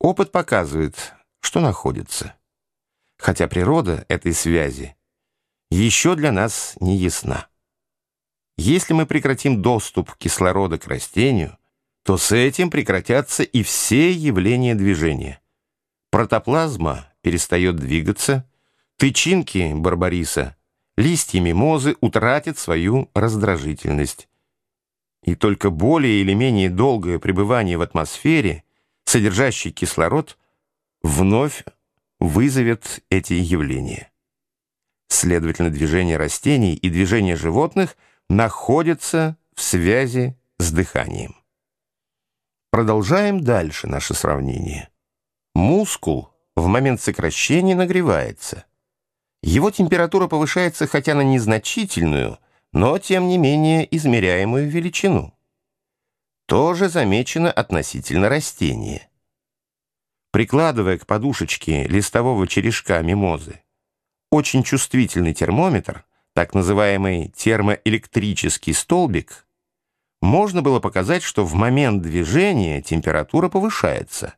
Опыт показывает, что находится. Хотя природа этой связи еще для нас не ясна. Если мы прекратим доступ кислорода к растению, то с этим прекратятся и все явления движения. Протоплазма перестает двигаться, тычинки барбариса, листья мимозы утратят свою раздражительность. И только более или менее долгое пребывание в атмосфере, содержащей кислород, вновь вызовет эти явления. Следовательно, движение растений и движение животных находятся в связи с дыханием. Продолжаем дальше наше сравнение. Мускул в момент сокращения нагревается. Его температура повышается хотя на незначительную, но тем не менее измеряемую величину. Тоже замечено относительно растения. Прикладывая к подушечке листового черешка мимозы очень чувствительный термометр, так называемый термоэлектрический столбик, можно было показать, что в момент движения температура повышается.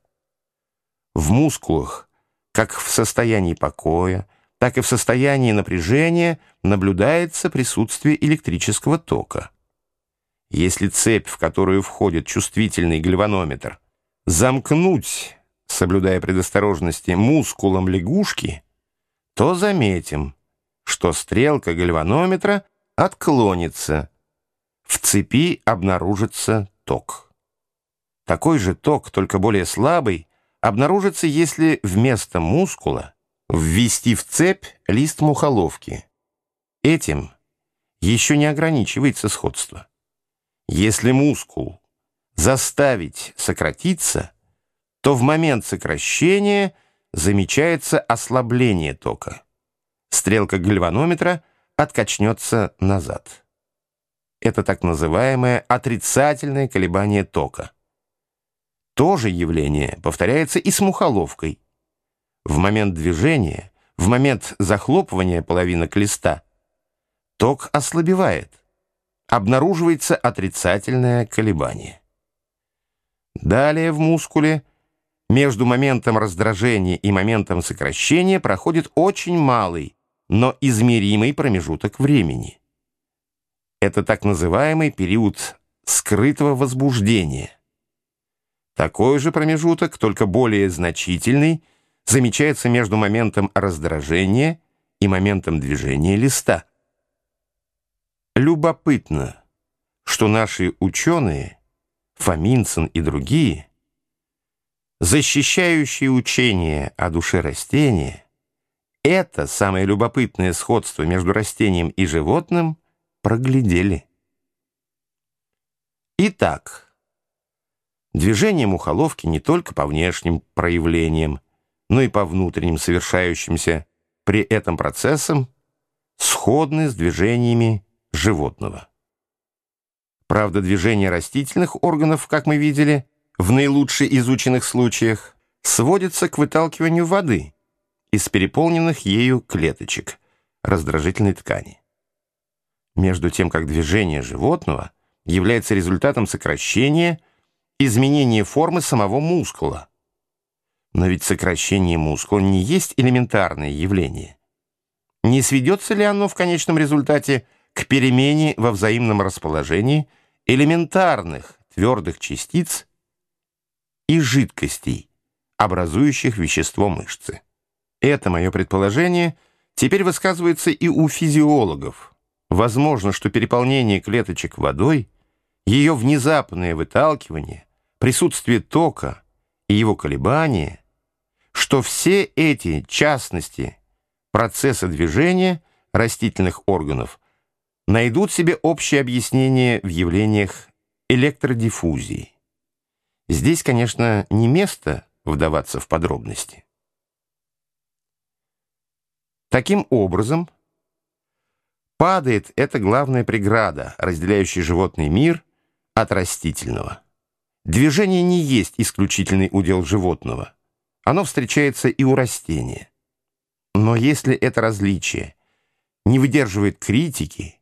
В мускулах, как в состоянии покоя, так и в состоянии напряжения наблюдается присутствие электрического тока. Если цепь, в которую входит чувствительный гальванометр, замкнуть, соблюдая предосторожности, мускулом лягушки, то заметим, что стрелка гальванометра отклонится, в цепи обнаружится ток. Такой же ток, только более слабый, обнаружится, если вместо мускула ввести в цепь лист мухоловки. Этим еще не ограничивается сходство. Если мускул заставить сократиться, то в момент сокращения – замечается ослабление тока. Стрелка гальванометра откачнется назад. Это так называемое отрицательное колебание тока. То же явление повторяется и с мухоловкой. В момент движения, в момент захлопывания половинок листа, ток ослабевает. Обнаруживается отрицательное колебание. Далее в мускуле – между моментом раздражения и моментом сокращения проходит очень малый, но измеримый промежуток времени. Это так называемый период скрытого возбуждения. Такой же промежуток, только более значительный, замечается между моментом раздражения и моментом движения листа. Любопытно, что наши ученые, Фоминсон и другие, защищающие учение о душе растения, это самое любопытное сходство между растением и животным проглядели. Итак, движение мухоловки не только по внешним проявлениям, но и по внутренним совершающимся при этом процессам сходны с движениями животного. Правда, движение растительных органов, как мы видели, в наилучше изученных случаях сводится к выталкиванию воды из переполненных ею клеточек раздражительной ткани. Между тем, как движение животного является результатом сокращения, изменения формы самого мускула. Но ведь сокращение мускула не есть элементарное явление. Не сведется ли оно в конечном результате к перемене во взаимном расположении элементарных твердых частиц и жидкостей, образующих вещество мышцы. Это мое предположение теперь высказывается и у физиологов. Возможно, что переполнение клеточек водой, ее внезапное выталкивание, присутствие тока и его колебания, что все эти частности процесса движения растительных органов найдут себе общее объяснение в явлениях электродиффузии. Здесь, конечно, не место вдаваться в подробности. Таким образом, падает эта главная преграда, разделяющая животный мир от растительного. Движение не есть исключительный удел животного. Оно встречается и у растения. Но если это различие не выдерживает критики,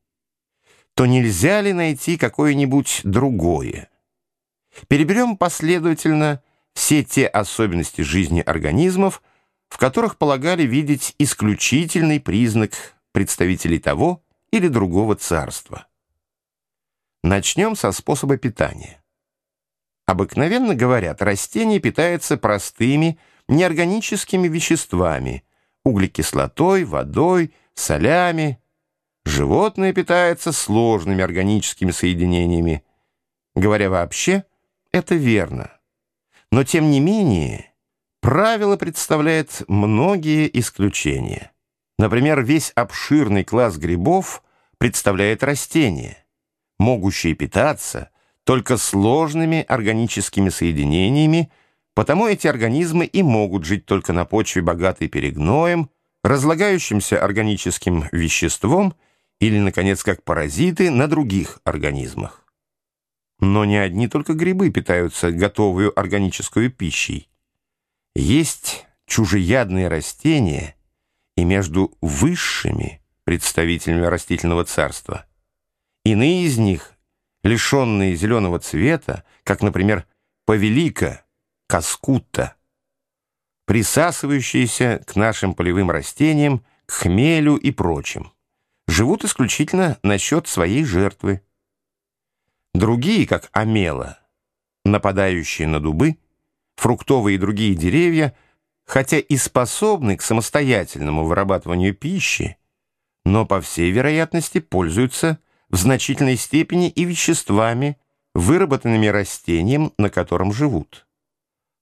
то нельзя ли найти какое-нибудь другое, Переберем последовательно все те особенности жизни организмов, в которых полагали видеть исключительный признак представителей того или другого царства. Начнем со способа питания. Обыкновенно говорят, растение питается простыми, неорганическими веществами, углекислотой, водой, солями. Животное питается сложными органическими соединениями. Говоря вообще, это верно. Но тем не менее, правило представляет многие исключения. Например, весь обширный класс грибов представляет растения, могущие питаться только сложными органическими соединениями, потому эти организмы и могут жить только на почве, богатой перегноем, разлагающимся органическим веществом или, наконец, как паразиты на других организмах. Но не одни только грибы питаются готовую органическую пищей. Есть чужеядные растения и между высшими представителями растительного царства. Иные из них, лишенные зеленого цвета, как, например, повелика, каскутта, присасывающиеся к нашим полевым растениям, к хмелю и прочим, живут исключительно насчет своей жертвы. Другие, как амела, нападающие на дубы, фруктовые и другие деревья, хотя и способны к самостоятельному вырабатыванию пищи, но, по всей вероятности, пользуются в значительной степени и веществами, выработанными растением, на котором живут.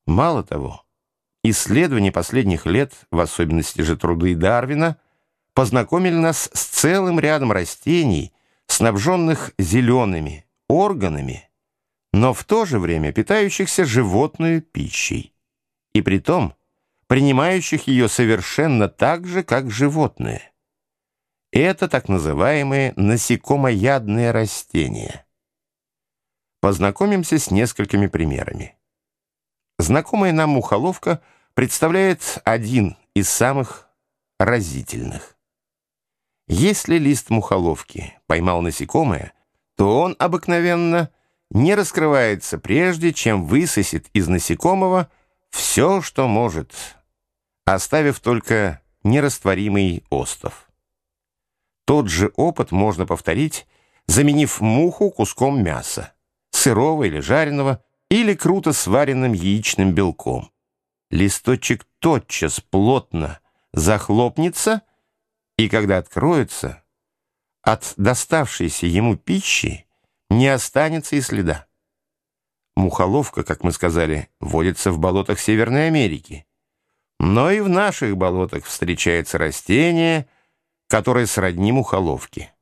Мало того, исследования последних лет, в особенности же труды Дарвина, познакомили нас с целым рядом растений, снабженных зелеными, органами, но в то же время питающихся животную пищей, и при том принимающих ее совершенно так же, как животные. Это так называемые насекомоядные растения. Познакомимся с несколькими примерами. Знакомая нам мухоловка представляет один из самых разительных. Если лист мухоловки поймал насекомое, то он обыкновенно не раскрывается прежде, чем высосет из насекомого все, что может, оставив только нерастворимый остов. Тот же опыт можно повторить, заменив муху куском мяса, сырого или жареного, или круто сваренным яичным белком. Листочек тотчас плотно захлопнется, и когда откроется, от доставшейся ему пищи не останется и следа. Мухоловка, как мы сказали, водится в болотах Северной Америки. Но и в наших болотах встречается растение, которое сродни мухоловке.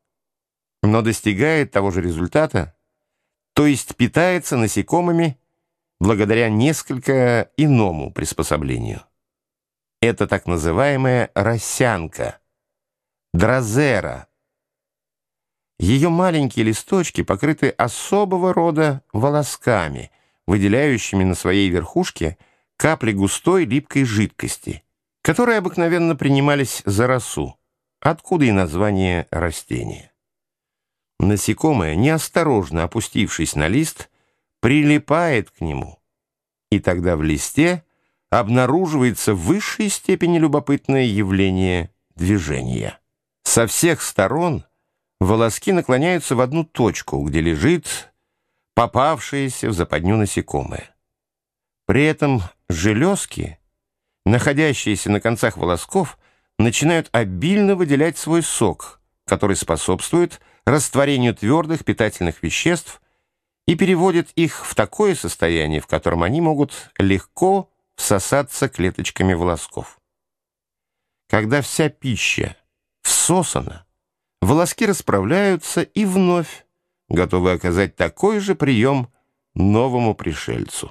Но достигает того же результата, то есть питается насекомыми благодаря несколько иному приспособлению. Это так называемая росянка, дрозера, ее маленькие листочки покрыты особого рода волосками, выделяющими на своей верхушке капли густой липкой жидкости, которые обыкновенно принимались за росу, откуда и название растения. Насекомое, неосторожно опустившись на лист, прилипает к нему, и тогда в листе обнаруживается в высшей степени любопытное явление движения. Со всех сторон – волоски наклоняются в одну точку, где лежит попавшееся в западню насекомое. При этом железки, находящиеся на концах волосков, начинают обильно выделять свой сок, который способствует растворению твердых питательных веществ и переводит их в такое состояние, в котором они могут легко всосаться клеточками волосков. Когда вся пища всосана, волоски расправляются и вновь готовы оказать такой же прием новому пришельцу.